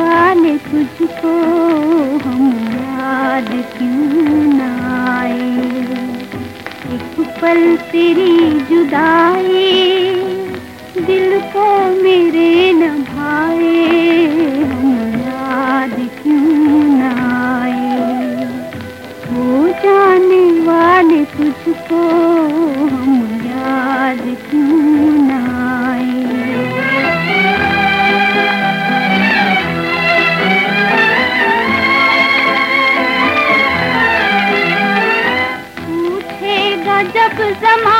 वाले तुझको हम याद क्यों न आए? एक पल तेरी जुदाई दिल को मेरे न भाए, हम याद क्यों न आए? हो जाने वाले तुझको हम याद क्यों न जमा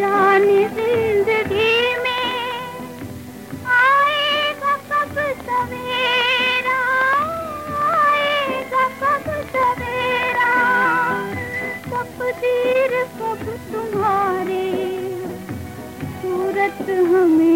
जाने ज़िंदगी में आएगा कब सवेरा? आएगा कब सवेरा? तकदीर कब तुम्हारे? सूरत हम